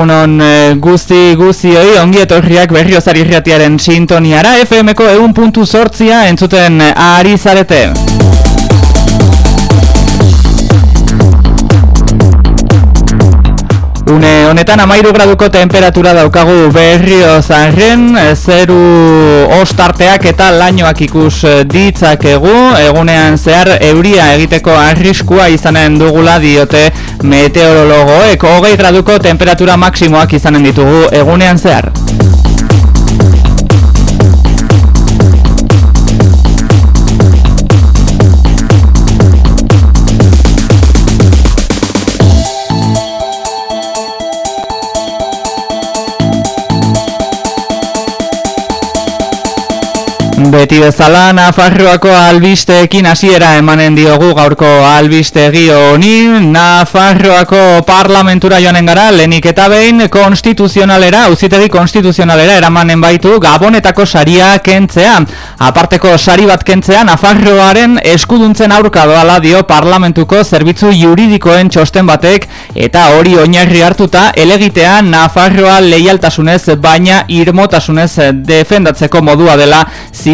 egunon e, guzti guzioi ongi etorriak berriozari irratiaren sintoniara FM-ko egun puntu sortzia entzuten ari zarete. Une honetan amairu graduko temperatura daukagu berrio zarren, zeru ostarteak eta lainoak ikus ditzakegu, egunean zehar euria egiteko arriskua izanen dugula diote meteorologoek, hogei graduko temperatura maksimoak izanen ditugu egunean zehar. Beti bezala Nafarroako albisteekin hasiera emanen diogu gaurko albistegi honi. Nafarroako parlamentura joanen gara lenik eta behin konstituzionalera, uzitegi konstituzionalera eramanen baitu Gabonetako saria kentzea. Aparteko sari bat kentzea Nafarroaren eskuduntzen aurka doala dio parlamentuko zerbitzu juridikoen txosten batek eta hori oinarri hartuta elegitea Nafarroa leialtasunez baina irmotasunez defendatzeko modua dela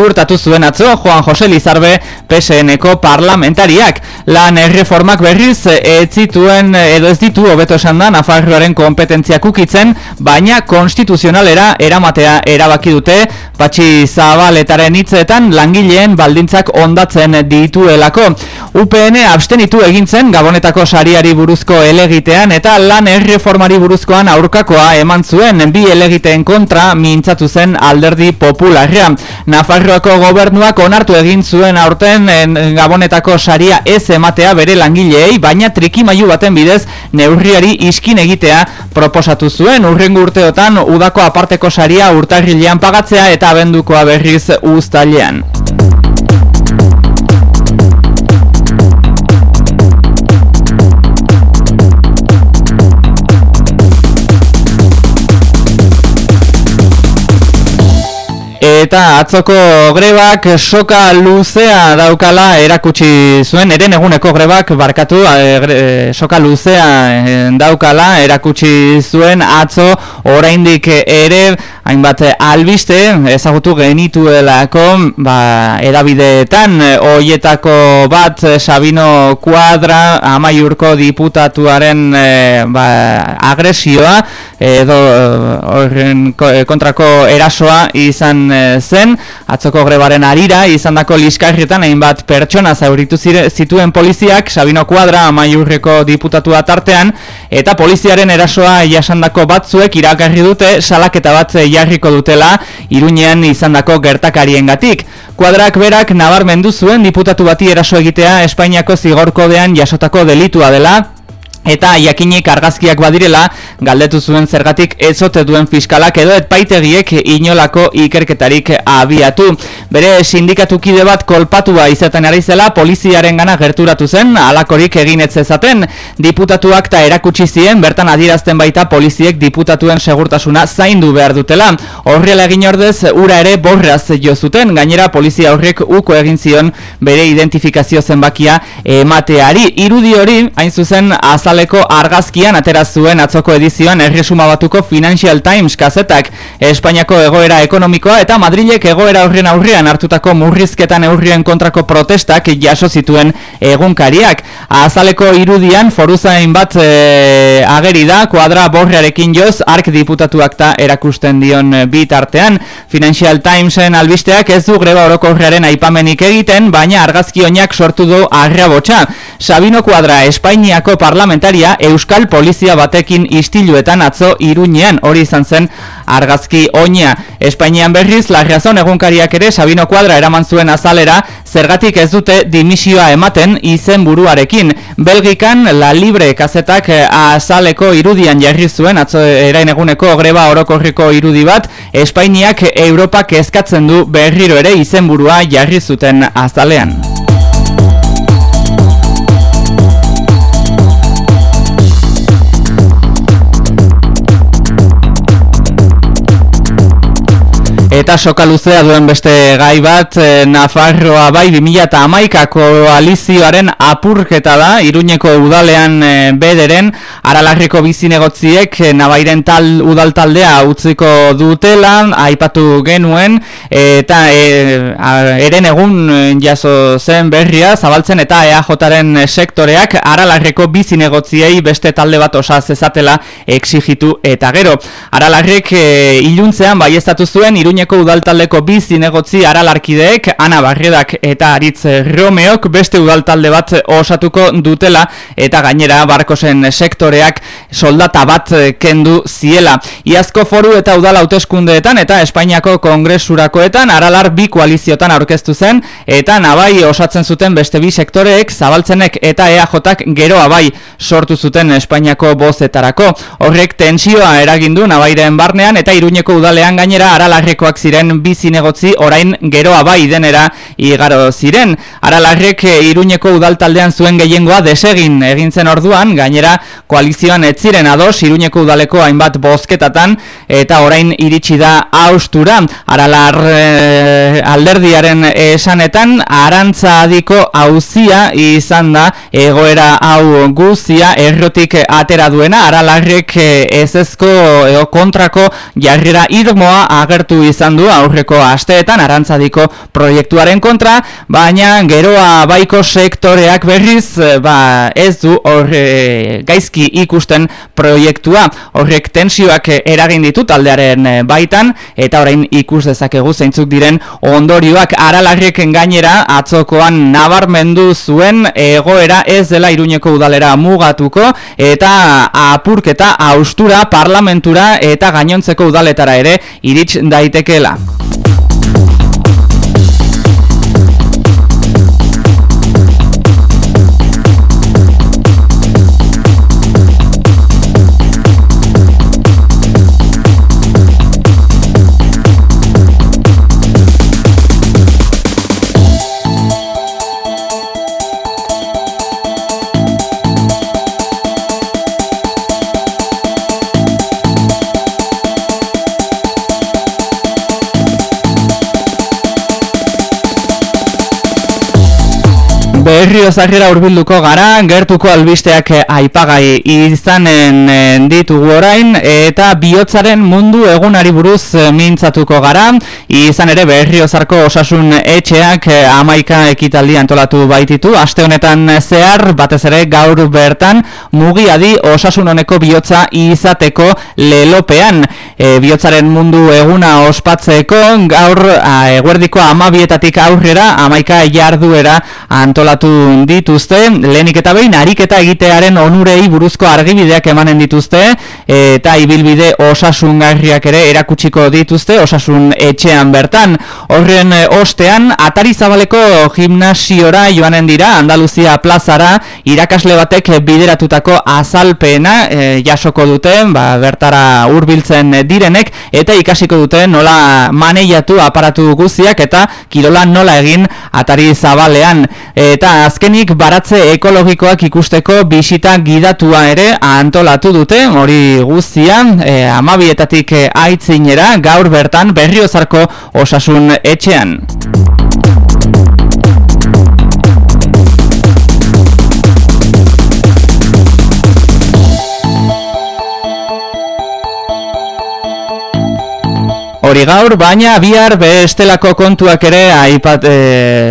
ziurtatu zuen atzo Juan Jose Lizarbe PSNeko parlamentariak. Lan erreformak berriz ez zituen edo ez ditu hobeto esan da Nafarroaren kompetentziak ukitzen, baina konstituzionalera eramatea erabaki dute, patxi zabaletaren hitzeetan langileen baldintzak ondatzen dituelako. UPN abstenitu egintzen Gabonetako sariari buruzko elegitean eta lan erreformari buruzkoan aurkakoa eman zuen bi elegiteen kontra mintzatu zen alderdi popularra. Nafarroako gobernuak onartu egin zuen aurten en, Gabonetako saria ez ematea bere langileei, baina trikimailu baten bidez neurriari iskin egitea proposatu zuen urrengo urteotan udako aparteko saria urtarrilean pagatzea eta abendukoa berriz uztailean. Eta atzoko grebak soka luzea daukala erakutsi zuen, eren eguneko grebak barkatu e, soka luzea e, daukala erakutsi zuen atzo oraindik ere hainbat albiste ezagutu genituelako ba, edabideetan hoietako bat Sabino Kuadra amaiurko diputatuaren e, ba, agresioa edo horren kontrako erasoa izan zen atzoko grebaren arira izandako liskarrietan hainbat pertsona zauritu zituen poliziak Sabino Kuadra amaiurreko diputatua tartean eta poliziaren erasoa jasandako batzuek irakarri dute salaketa bat jarriko dutela Iruñean izandako gertakariengatik. Kuadrak berak nabarmendu zuen diputatu bati eraso egitea Espainiako zigorkodean jasotako delitua dela Eta jakinik argazkiak badirela, galdetu zuen zergatik ezote duen fiskalak edo etpaitegiek inolako ikerketarik abiatu. Bere sindikatu kide bat kolpatua izaten ari zela, poliziaren gana gerturatu zen, alakorik egin etzezaten. Diputatuak ta erakutsi zien, bertan adirazten baita poliziek diputatuen segurtasuna zaindu behar dutela. Horrela egin ordez, ura ere borraz jo zuten, gainera polizia horrek uko egin zion bere identifikazio zenbakia emateari. Irudi hori, hain zuzen, azal azaleko argazkian atera zuen atzoko edizioan erresuma batuko Financial Times kazetak Espainiako egoera ekonomikoa eta Madrilek egoera horren aurrean hartutako murrizketan eurrien kontrako protestak jaso zituen egunkariak. Azaleko irudian foruzain bat e, ageri da, kuadra borrearekin joz, ark diputatuak ta erakusten dion bitartean. Financial Timesen albisteak ez du greba orokorrearen aipamenik egiten, baina argazki oinak sortu du arrabotsa. Sabino Kuadra Espainiako parlament parlamentaria Euskal Polizia batekin istiluetan atzo iruñean hori izan zen argazki oina. Espainian berriz, larriazon egunkariak ere Sabino Kuadra eraman zuen azalera, zergatik ez dute dimisioa ematen izen buruarekin. Belgikan, la libre kazetak eh, azaleko irudian jarri zuen, atzo erain eguneko greba orokorriko irudi bat, Espainiak Europak eskatzen du berriro ere izenburua jarri zuten azalean. Eta soka luzea duen beste gai bat, e, Nafarroa bai 2000 eta amaikako alizioaren apurketa da, Iruñeko udalean e, bederen, aralarriko bizinegotziek e, nabairen tal, udal taldea utziko dutela, aipatu genuen, eta e, eren egun jaso zen berria, zabaltzen eta EAJaren sektoreak aralarriko bizinegotziei beste talde bat osaz ezatela exigitu eta gero. Aralarrek e, iluntzean bai zuen Iruñeko Iruñeko udaltaldeko bi zinegotzi aralarkideek, Ana Barredak eta Aritz Romeok beste udaltalde bat osatuko dutela eta gainera barkosen sektoreak soldata bat kendu ziela. Iazko foru eta udal hauteskundeetan eta Espainiako kongresurakoetan aralar bi koaliziotan aurkeztu zen eta nabai osatzen zuten beste bi sektoreek zabaltzenek eta EAJak geroa bai sortu zuten Espainiako bozetarako. Horrek tensioa eragindu nabairen barnean eta Iruñeko udalean gainera aralarreko ziren bi zinegotzi orain geroa bai denera igaro ziren. Aralarrek eh, Iruñeko udaltaldean zuen gehiengoa desegin egin zen orduan, gainera koalizioan ez ziren ados Iruñeko udaleko hainbat bozketatan eta orain iritsi da austura. Aralar e, alderdiaren esanetan arantza adiko hauzia izan da egoera hau guzia errotik atera duena. Aralarrek eh, ez ezko kontrako jarrera irmoa agertu izan izan du aurreko asteetan arantzadiko proiektuaren kontra, baina geroa baiko sektoreak berriz ba, ez du horre gaizki ikusten proiektua. Horrek tensioak eragin ditu taldearen baitan eta orain ikus dezakegu zeintzuk diren ondorioak aralarrek gainera atzokoan nabarmendu zuen egoera ez dela Iruñeko udalera mugatuko eta apurketa austura parlamentura eta gainontzeko udaletara ere irits daiteke Maquela. R Berrio zarrera urbilduko gara, gertuko albisteak eh, aipagai izanen eh, ditugu orain, eta bihotzaren mundu egunari buruz eh, mintzatuko gara, izan ere berrio zarko osasun etxeak amaika ekitaldi antolatu baititu, aste honetan zehar, batez ere gaur bertan, mugiadi osasun honeko bihotza izateko lelopean. E, bihotzaren mundu eguna ospatzeko, gaur eguerdiko amabietatik aurrera, amaika jarduera antolatu dituzte, lehenik eta behin ariketa egitearen onurei buruzko argibideak emanen dituzte, eta ibilbide osasungarriak ere erakutsiko dituzte, osasun etxean bertan. Horren eh, ostean, atari zabaleko gimnasiora joanen dira, Andaluzia plazara, irakasle batek bideratutako azalpena e, jasoko duten, ba, bertara hurbiltzen direnek, eta ikasiko duten nola maneiatu aparatu guziak, eta kirola nola egin atari zabalean. Eta azkenik baratze ekologikoak ikusteko bisita gidatua ere antolatu dute, hori guztian, e, amabietatik aitzinera gaur bertan berriozarko osasun etxean. Hori gaur, baina bihar bestelako kontuak ere aipat e,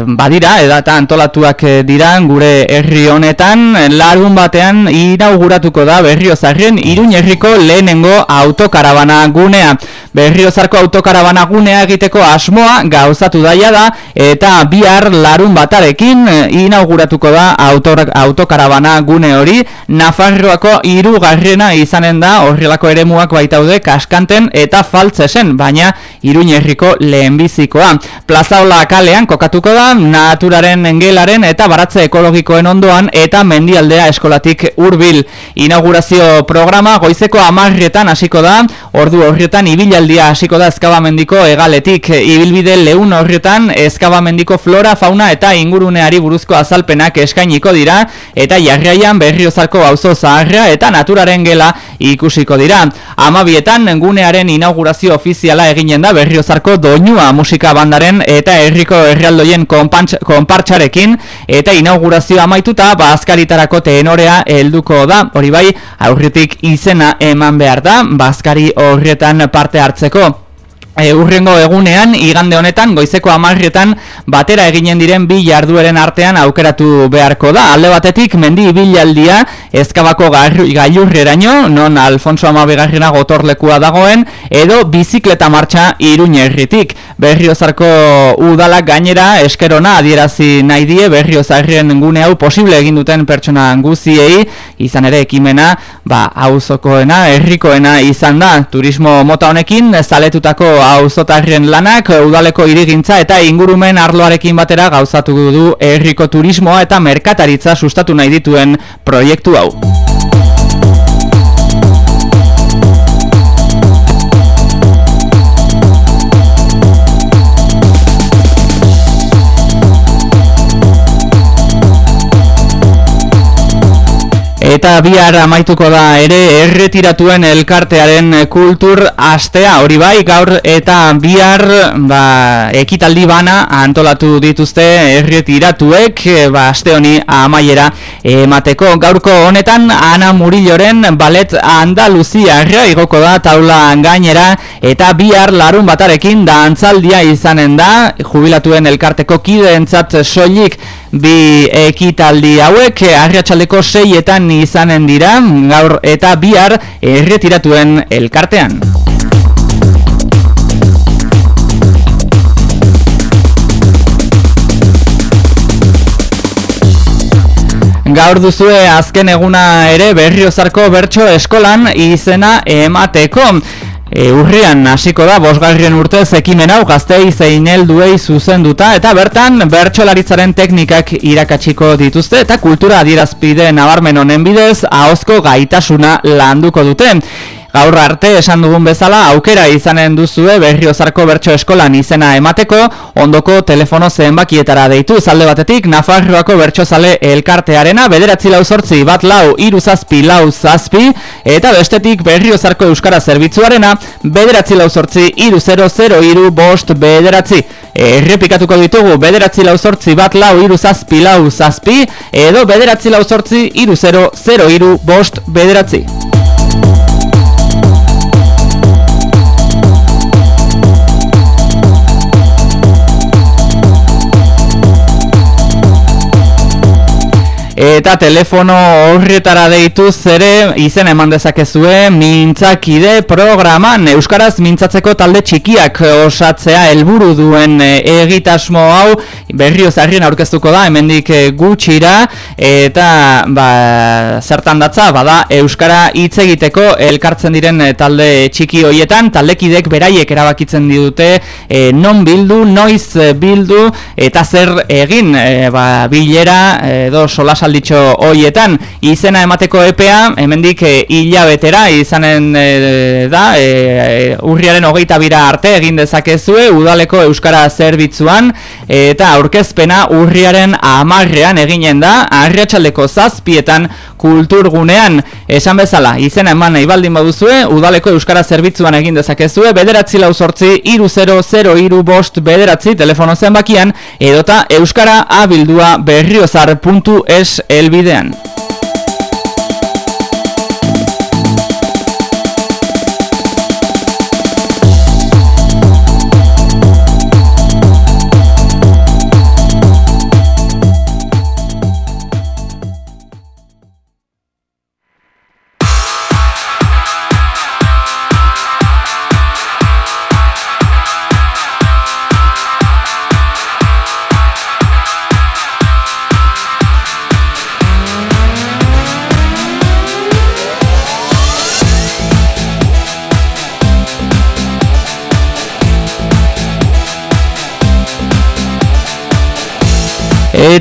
badira, edata antolatuak e, dira gure herri honetan, larun batean inauguratuko da berriozarren irun herriko lehenengo autokarabana gunea. Berriozarko autokarabana gunea egiteko asmoa gauzatu daia da, eta bihar larun batarekin e, inauguratuko da autokarabana gune hori, Nafarroako irugarrena izanen da horrelako eremuak baitaude kaskanten eta faltzesen, baina Iruñerriko lehenbizikoa. Plazaola kalean kokatuko da naturaren engelaren eta baratze ekologikoen ondoan eta mendialdea eskolatik hurbil. Inaugurazio programa goizeko amarrietan hasiko da ordu horretan ibilaldia hasiko da ezkabamendiko egaletik ibilbide lehun horretan ezkabamendiko flora, fauna eta inguruneari buruzko azalpenak eskainiko dira eta jarraian berriozarko auzo zaharra eta naturaren gela ikusiko dira. Amabietan gunearen inaugurazio ofiziala eginen da berriozarko doinua musika bandaren eta herriko herrialdoien konpartxarekin eta inaugurazio amaituta bazkaritarako tenorea helduko da. Hori bai, aurritik izena eman behar da, bazkari horretan parte hartzeko. E, egunean, igande honetan, goizeko amarrietan batera eginen diren bi jardueren artean aukeratu beharko da. Alde batetik, mendi ibilaldia ezkabako gailurreraino, non Alfonso Amabegarrina gotorlekua dagoen, edo bizikleta martxa iruñerritik. Berriozarko udalak gainera eskerona adierazi nahi die berriozarrien gune hau posible egin duten pertsona guziei, izan ere ekimena, ba, hauzokoena, herrikoena izan da. Turismo mota honekin, zaletutako auzotarren lanak udaleko irigintza eta ingurumen arloarekin batera gauzatu du herriko turismoa eta merkataritza sustatu nahi dituen proiektu hau. Eta bihar amaituko da ere erretiratuen elkartearen kultur astea. Hori bai gaur eta bihar ba, ekitaldi bana antolatu dituzte erretiratuek ba, aste honi amaiera emateko. Gaurko honetan Ana Murilloren balet Andaluzia igoko da taula gainera eta bihar larun batarekin da antzaldia izanen da jubilatuen elkarteko kideentzat soilik bi ekitaldi hauek arriatxaldeko seietan izanen dira gaur eta bihar erretiratuen elkartean. Gaur duzue azken eguna ere berriozarko bertso eskolan izena emateko. E, urrian hasiko da bosgarrien urtez ekimen hau gaztei zein helduei zuzenduta eta bertan bertsolaritzaren teknikak irakatsiko dituzte eta kultura adierazpide nabarmen honen bidez ahozko gaitasuna landuko dute. Gaur arte esan dugun bezala aukera izanen duzue berriozarko bertso eskolan izena emateko ondoko telefono zenbakietara deitu. Zalde batetik Nafarroako bertsozale elkartearena bederatzi lau sortzi bat lau iru zazpi lau zazpi eta bestetik berriozarko euskara zerbitzuarena bederatzi lau sortzi iru zero zero iru bost bederatzi. Errepikatuko ditugu bederatzi lau sortzi bat lau iru zazpi lau zazpi edo bederatzi lau sortzi iru zero zero iru bost bederatzi eta telefono horretara deitu zere izen eman dezakezue mintzakide programan. Euskaraz mintzatzeko talde txikiak osatzea helburu duen e, egitasmo hau berrio zarrien aurkeztuko da hemendik e, gutxira. Eta ba, zertan datza bada Euskara hitz egiteko elkartzen diren e, talde txiki hoietan taldekidek beraiek erabakitzen dute non bildu, noiz bildu eta zer egin ba, bilera edo solasa alditxo hoietan izena emateko epea hemendik e, hilabetera izanen e, da e, urriaren hogeita bira arte egin dezakezue udaleko euskara zerbitzuan eta aurkezpena urriaren amarrean eginen da arriatxaldeko zazpietan kulturgunean. Esan bezala izena eman nahi baldin baduzue udaleko euskara zerbitzuan egin dezakezue bederatzi lau sortzi iru zero zero iru bost bederatzi telefono zenbakian edota euskara abildua berriozar.es el Elvidean.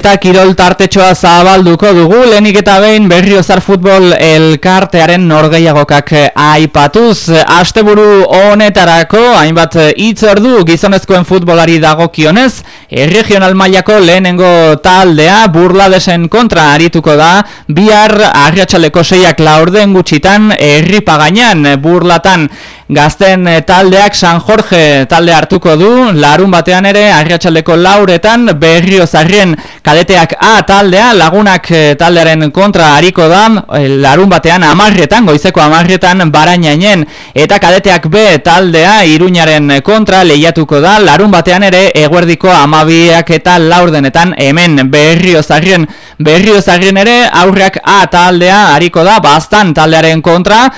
Eta kirol tartetxoa zabalduko dugu, lehenik eta behin berriozar futbol elkartearen norgeiagokak aipatuz. Asteburu honetarako, hainbat hitz ordu gizonezkoen futbolari dagokionez, erregional mailako lehenengo taldea burladesen kontra arituko da, bihar arriatxaleko seiak laurden gutxitan erripagainan burlatan Gazten taldeak San Jorge talde hartuko du, larun batean ere arriatxaldeko lauretan berrio zarrien kadeteak A taldea, lagunak eh, taldearen kontra hariko da, eh, larun batean amarretan, goizeko amarretan barainainen, eta kadeteak B taldea iruñaren kontra lehiatuko da, larun batean ere eguerdiko amabiak eta laurdenetan hemen berrio zarrien, berrio zarrien ere aurreak A taldea hariko da, bastan taldearen kontra,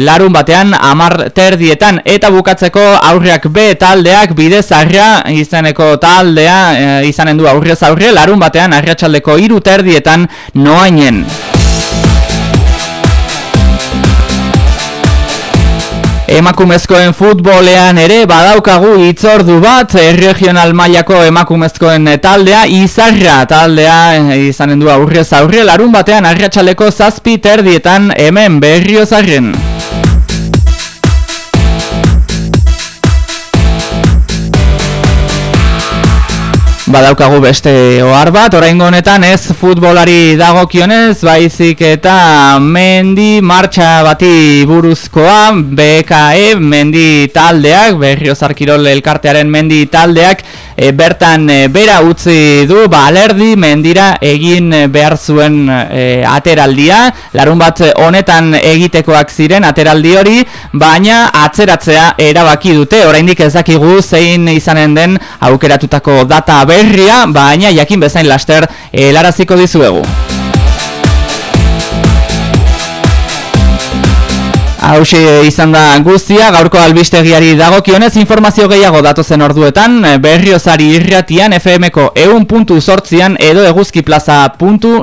larun batean amar terdietan eta bukatzeko aurreak B taldeak bide zarra izaneko taldea e, izanen du aurrez aurre larun batean arratsaldeko hiru terdietan noainen. Emakumezkoen futbolean ere badaukagu itzordu bat regional mailako emakumezkoen taldea izarra taldea eh, izanen du aurrez aurre larun batean arratsaleko zazpi terdietan hemen berriozarren. Badaukagu beste ohar bat, oraingo honetan ez futbolari dagokionez, baizik eta mendi martxa bati buruzkoa, BKE, mendi taldeak, berriozar kirol elkartearen mendi taldeak, e, bertan e, bera utzi du ba alerdi mendira egin behar zuen e, ateraldia. Larun bat honetan egitekoak ziren ateraldi hori baina atzeratzea erabaki dute. Oraindik ez dakigu zein izanen den aukeratutako data berria baina jakin bezain laster helaraziko dizuegu Hauxe izan da guztia, gaurko albistegiari dagokionez informazio gehiago datozen orduetan, berriozari irratian FMko eun puntu sortzian edo eguzkiplaza puntu.